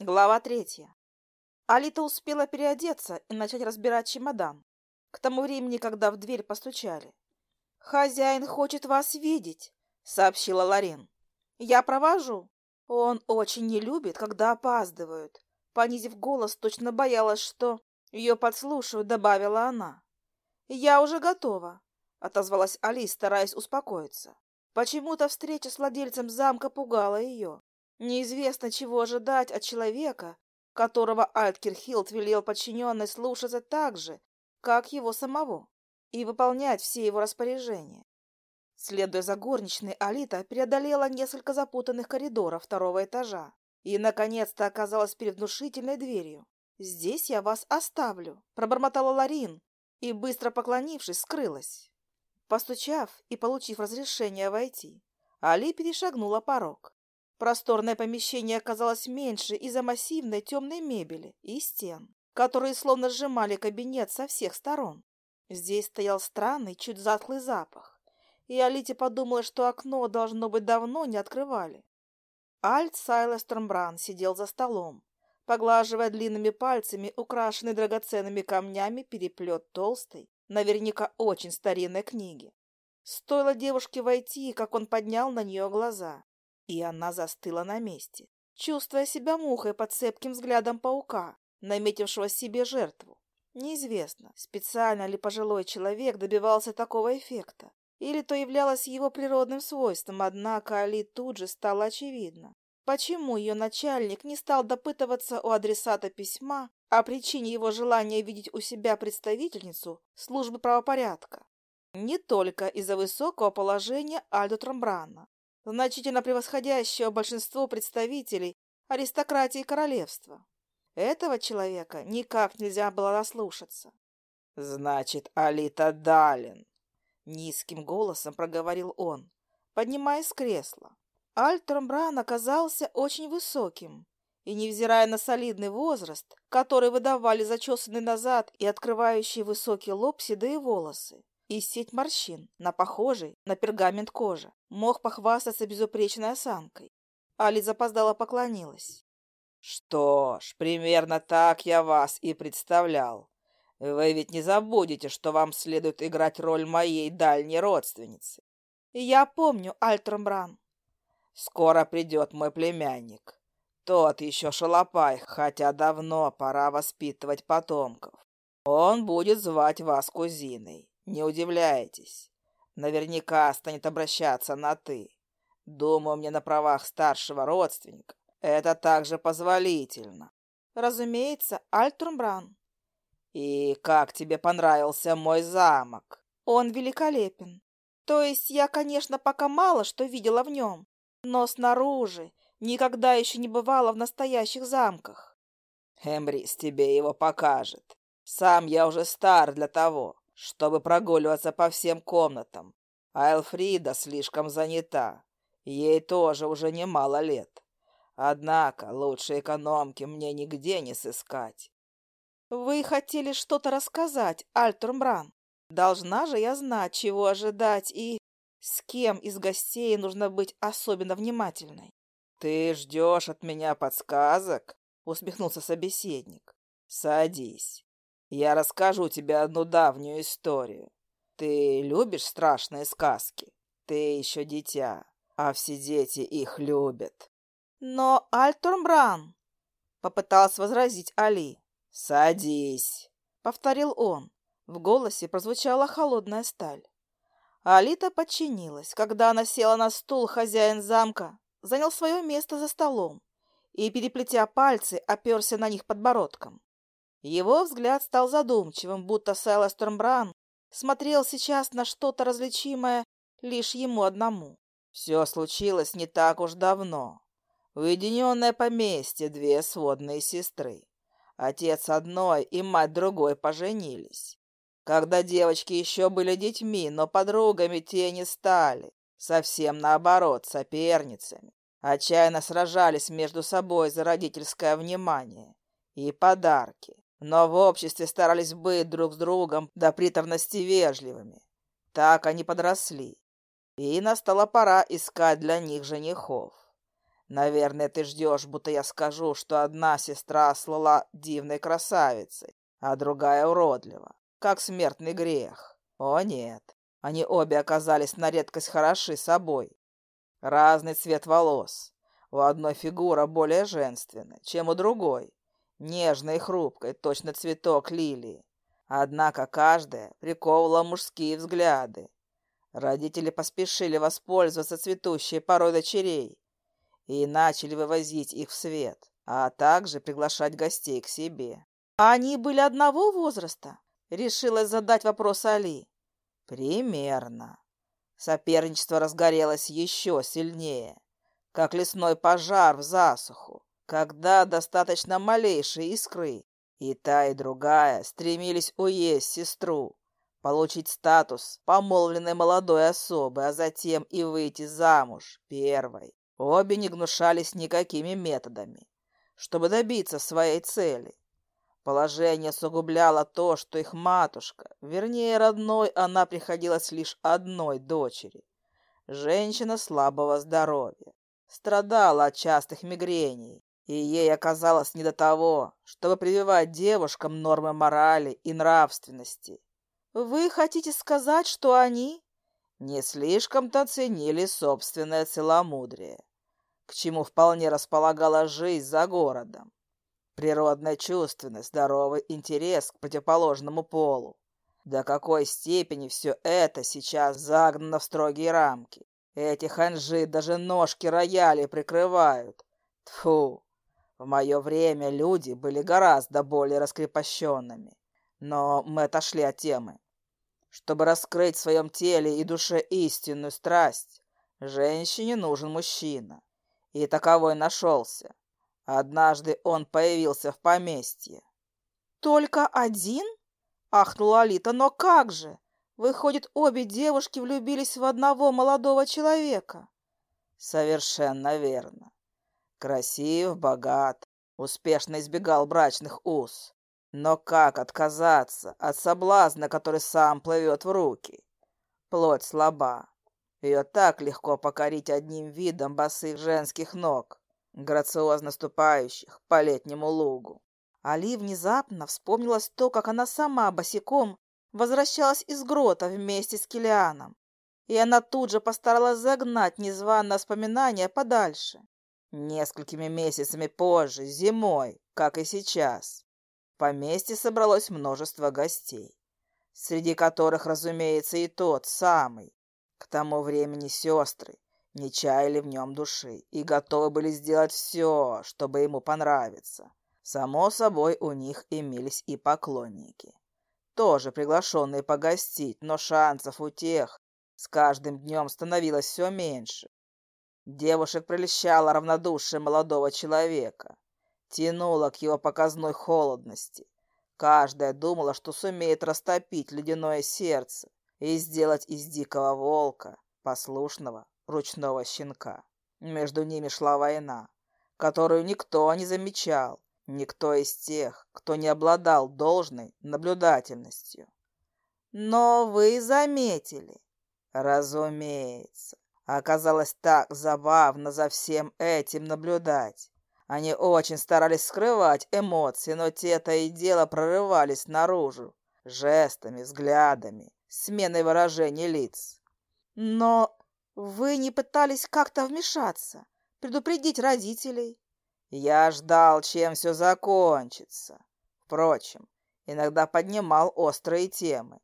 Глава третья. Алита успела переодеться и начать разбирать чемодан. К тому времени, когда в дверь постучали. «Хозяин хочет вас видеть», — сообщила Ларин. «Я провожу. Он очень не любит, когда опаздывают». Понизив голос, точно боялась, что ее подслушают, добавила она. «Я уже готова», — отозвалась Али, стараясь успокоиться. Почему-то встреча с владельцем замка пугала ее. Неизвестно, чего ожидать от человека, которого Альткирхилд велел подчиненной слушаться так же, как его самого, и выполнять все его распоряжения. Следуя за горничной, Алита преодолела несколько запутанных коридоров второго этажа и, наконец-то, оказалась перед внушительной дверью. «Здесь я вас оставлю», — пробормотала Ларин и, быстро поклонившись, скрылась. Постучав и получив разрешение войти, Али перешагнула порог. Просторное помещение оказалось меньше из-за массивной темной мебели и стен, которые словно сжимали кабинет со всех сторон. Здесь стоял странный, чуть затхлый запах, и Алите подумала, что окно, должно быть, давно не открывали. Альт Сайлес Тромбран сидел за столом, поглаживая длинными пальцами, украшенный драгоценными камнями, переплет толстой, наверняка очень старинной книги. Стоило девушке войти, как он поднял на нее глаза. И она застыла на месте, чувствуя себя мухой под цепким взглядом паука, наметившего себе жертву. Неизвестно, специально ли пожилой человек добивался такого эффекта, или то являлось его природным свойством, однако Али тут же стало очевидно, почему ее начальник не стал допытываться у адресата письма о причине его желания видеть у себя представительницу службы правопорядка. Не только из-за высокого положения Альдо Трамбрана, значительно превосходящего большинство представителей аристократии королевства. Этого человека никак нельзя было наслушаться. «Значит, Алита Далин!» Низким голосом проговорил он, поднимаясь с кресла. Альтромбран оказался очень высоким, и, невзирая на солидный возраст, который выдавали зачесанный назад и открывающий высокий лоб седые волосы, и сеть морщин на похожей на пергамент кожи. Мог похвастаться безупречной осанкой. Али запоздала поклонилась. «Что ж, примерно так я вас и представлял. Вы ведь не забудете, что вам следует играть роль моей дальней родственницы». «Я помню, Альтромбран». «Скоро придет мой племянник. Тот еще шалопай, хотя давно пора воспитывать потомков. Он будет звать вас кузиной. Не удивляйтесь. Наверняка станет обращаться на «ты». Думаю, мне на правах старшего родственника это также позволительно. Разумеется, Альтрумбран. И как тебе понравился мой замок? Он великолепен. То есть я, конечно, пока мало что видела в нем, но снаружи никогда еще не бывала в настоящих замках. Эмрис тебе его покажет. Сам я уже стар для того чтобы прогуливаться по всем комнатам. А Элфрида слишком занята. Ей тоже уже немало лет. Однако лучшей экономки мне нигде не сыскать. Вы хотели что-то рассказать, Альтурмбран? Должна же я знать, чего ожидать и с кем из гостей нужно быть особенно внимательной. Ты ждешь от меня подсказок? Усмехнулся собеседник. Садись. Я расскажу тебе одну давнюю историю. Ты любишь страшные сказки? Ты еще дитя, а все дети их любят. Но Альтурмбран попытался возразить Али. Садись, повторил он. В голосе прозвучала холодная сталь. Алита подчинилась. Когда она села на стул, хозяин замка занял свое место за столом и, переплетя пальцы, оперся на них подбородком. Его взгляд стал задумчивым, будто Сайлас Тормбран смотрел сейчас на что-то различимое лишь ему одному. Все случилось не так уж давно. Уединенное поместье, две сводные сестры. Отец одной и мать другой поженились. Когда девочки еще были детьми, но подругами те не стали. Совсем наоборот, соперницами. Отчаянно сражались между собой за родительское внимание и подарки но в обществе старались быть друг с другом до приторности вежливыми. Так они подросли, и настала пора искать для них женихов. Наверное, ты ждешь, будто я скажу, что одна сестра слала дивной красавицей, а другая уродлива, как смертный грех. О нет, они обе оказались на редкость хороши собой. Разный цвет волос. У одной фигура более женственная, чем у другой. Нежной и хрупкой, точно цветок лилии. Однако каждая приковывала мужские взгляды. Родители поспешили воспользоваться цветущей порой дочерей и начали вывозить их в свет, а также приглашать гостей к себе. Они были одного возраста? Решилась задать вопрос Али. Примерно. Соперничество разгорелось еще сильнее, как лесной пожар в засуху, когда достаточно малейшей искры, и та, и другая стремились уесть сестру, получить статус помолвленной молодой особы, а затем и выйти замуж первой. Обе не гнушались никакими методами, чтобы добиться своей цели. Положение сугубляло то, что их матушка, вернее, родной, она приходилась лишь одной дочери. Женщина слабого здоровья, страдала от частых мигрений, и ей оказалось не до того, чтобы прививать девушкам нормы морали и нравственности. «Вы хотите сказать, что они...» Не слишком-то ценили собственное целомудрие к чему вполне располагала жизнь за городом. Природная чувственность, здоровый интерес к противоположному полу. До какой степени все это сейчас загнано в строгие рамки. Эти ханжи даже ножки рояли прикрывают. Тфу. В мое время люди были гораздо более раскрепощенными. Но мы отошли от темы. Чтобы раскрыть в своем теле и душе истинную страсть, женщине нужен мужчина. И таковой нашелся. Однажды он появился в поместье. «Только один?» — ахнула Алита. «Но как же? Выходит, обе девушки влюбились в одного молодого человека». «Совершенно верно. Красив, богат, успешно избегал брачных уз. Но как отказаться от соблазна, который сам плывет в руки? Плоть слаба, ее так легко покорить одним видом босых женских ног, грациозно ступающих по летнему лугу. Али внезапно вспомнилось то, как она сама босиком возвращалась из грота вместе с Килианом, и она тут же постаралась загнать незваное воспоминание подальше. Несколькими месяцами позже, зимой, как и сейчас, в поместье собралось множество гостей, среди которых, разумеется, и тот самый, к тому времени сестры не чаяли в нем души и готовы были сделать все, чтобы ему понравиться. Само собой, у них имелись и поклонники. Тоже приглашенные погостить, но шансов у тех с каждым днем становилось все меньше. Девушек прельщало равнодушие молодого человека, тянуло к его показной холодности. Каждая думала, что сумеет растопить ледяное сердце, и сделать из дикого волка послушного ручного щенка. Между ними шла война, которую никто не замечал, никто из тех, кто не обладал должной наблюдательностью. Но вы заметили. Разумеется. Оказалось так забавно за всем этим наблюдать. Они очень старались скрывать эмоции, но те-то и дело прорывались наружу, жестами, взглядами, сменой выражений лиц. Но вы не пытались как-то вмешаться, предупредить родителей? Я ждал, чем все закончится. Впрочем, иногда поднимал острые темы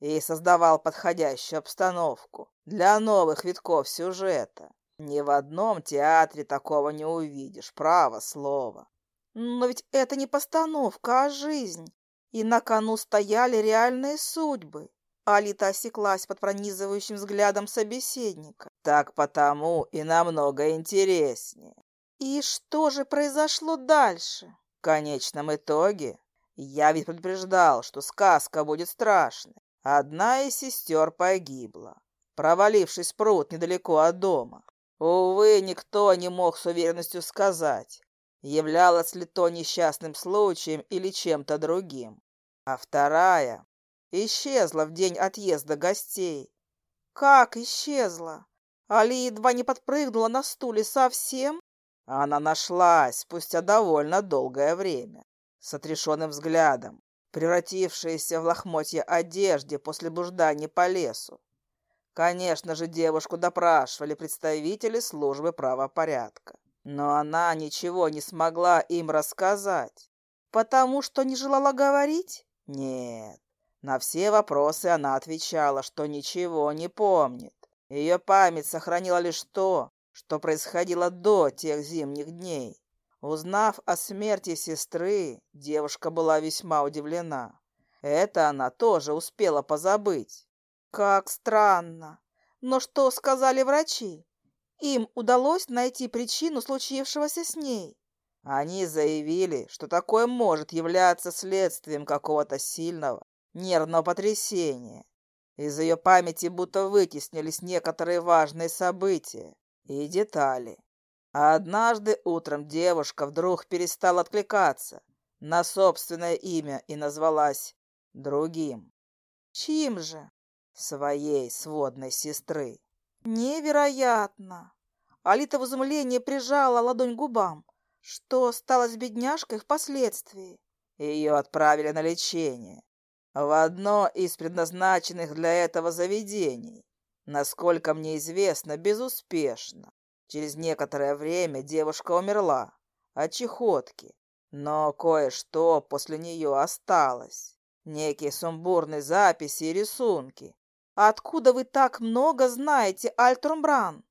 и создавал подходящую обстановку для новых витков сюжета. Ни в одном театре такого не увидишь, право слово. Но ведь это не постановка, а жизнь, и на кону стояли реальные судьбы. Алита осеклась под пронизывающим взглядом собеседника. «Так потому и намного интереснее». «И что же произошло дальше?» «В конечном итоге я ведь предупреждал, что сказка будет страшной. Одна из сестер погибла, провалившись в пруд недалеко от дома. Увы, никто не мог с уверенностью сказать, являлось ли то несчастным случаем или чем-то другим. А вторая Исчезла в день отъезда гостей. Как исчезла? Али едва не подпрыгнула на стуле совсем? Она нашлась спустя довольно долгое время, с отрешенным взглядом, превратившаяся в лохмотья одежде после блуждания по лесу. Конечно же, девушку допрашивали представители службы правопорядка. Но она ничего не смогла им рассказать. Потому что не желала говорить? Нет. На все вопросы она отвечала, что ничего не помнит. Ее память сохранила лишь то, что происходило до тех зимних дней. Узнав о смерти сестры, девушка была весьма удивлена. Это она тоже успела позабыть. Как странно. Но что сказали врачи? Им удалось найти причину случившегося с ней. Они заявили, что такое может являться следствием какого-то сильного нервного потрясения. Из ее памяти будто вытеснились некоторые важные события и детали. А однажды утром девушка вдруг перестала откликаться на собственное имя и назвалась другим. Чьим же? Своей сводной сестры. Невероятно! Алита в изумлении прижала ладонь к губам. Что стало с бедняжкой впоследствии? Ее отправили на лечение в одно из предназначенных для этого заведений. Насколько мне известно, безуспешно. Через некоторое время девушка умерла от чехотки, но кое-что после нее осталось. Некие сумбурные записи и рисунки. Откуда вы так много знаете, Альтрумбран?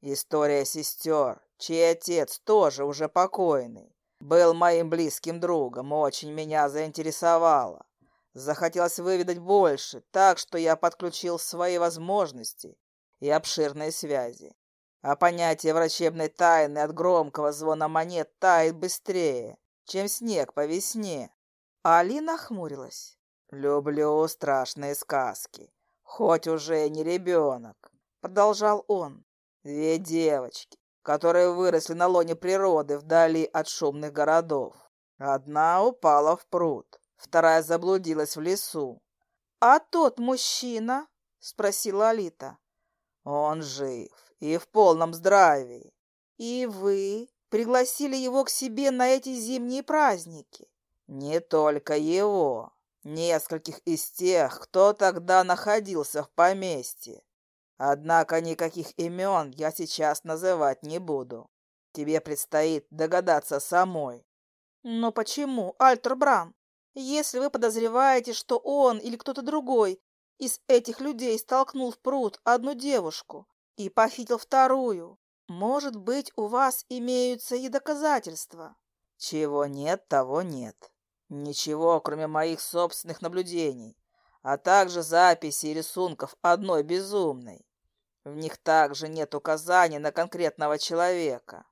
История сестер, чей отец тоже уже покойный. Был моим близким другом, очень меня заинтересовало. Захотелось выведать больше, так что я подключил свои возможности и обширные связи. А понятие врачебной тайны от громкого звона монет тает быстрее, чем снег по весне. Алина хмурилась. «Люблю страшные сказки, хоть уже не ребенок», — продолжал он. «Две девочки, которые выросли на лоне природы вдали от шумных городов. Одна упала в пруд, вторая заблудилась в лесу. «А тот мужчина?» — спросила Алита. «Он жив и в полном здравии. И вы пригласили его к себе на эти зимние праздники? Не только его, нескольких из тех, кто тогда находился в поместье. Однако никаких имен я сейчас называть не буду. Тебе предстоит догадаться самой. Но почему, Альтер Бран? Если вы подозреваете, что он или кто-то другой из этих людей столкнул в пруд одну девушку, и похитил вторую. Может быть, у вас имеются и доказательства. Чего нет, того нет. Ничего, кроме моих собственных наблюдений, а также записей и рисунков одной безумной. В них также нет указаний на конкретного человека.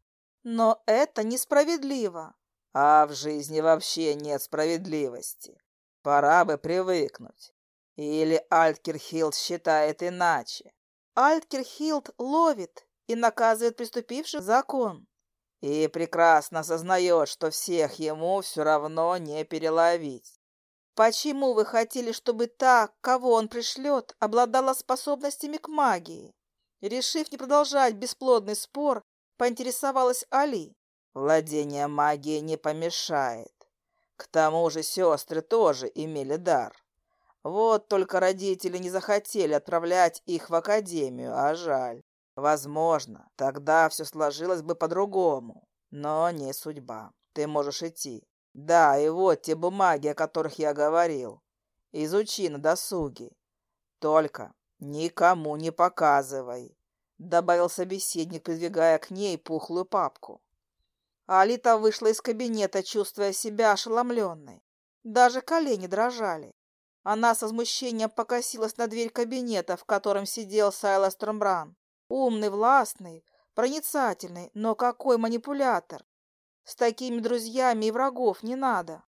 Но это несправедливо. А в жизни вообще нет справедливости. Пора бы привыкнуть. Или Альткирхилд считает иначе. Альткерхилд ловит и наказывает преступивших закон. И прекрасно осознает, что всех ему все равно не переловить. Почему вы хотели, чтобы та, кого он пришлет, обладала способностями к магии? Решив не продолжать бесплодный спор, поинтересовалась Али. Владение магией не помешает. К тому же сестры тоже имели дар. Вот только родители не захотели отправлять их в академию, а жаль. Возможно, тогда все сложилось бы по-другому. Но не судьба. Ты можешь идти. Да, и вот те бумаги, о которых я говорил. Изучи на досуге. Только никому не показывай, добавил собеседник, придвигая к ней пухлую папку. Алита вышла из кабинета, чувствуя себя ошеломленной. Даже колени дрожали. Она со возмущением покосилась на дверь кабинета, в котором сидел Сайлас Тромбран. Умный, властный, проницательный, но какой манипулятор! С такими друзьями и врагов не надо.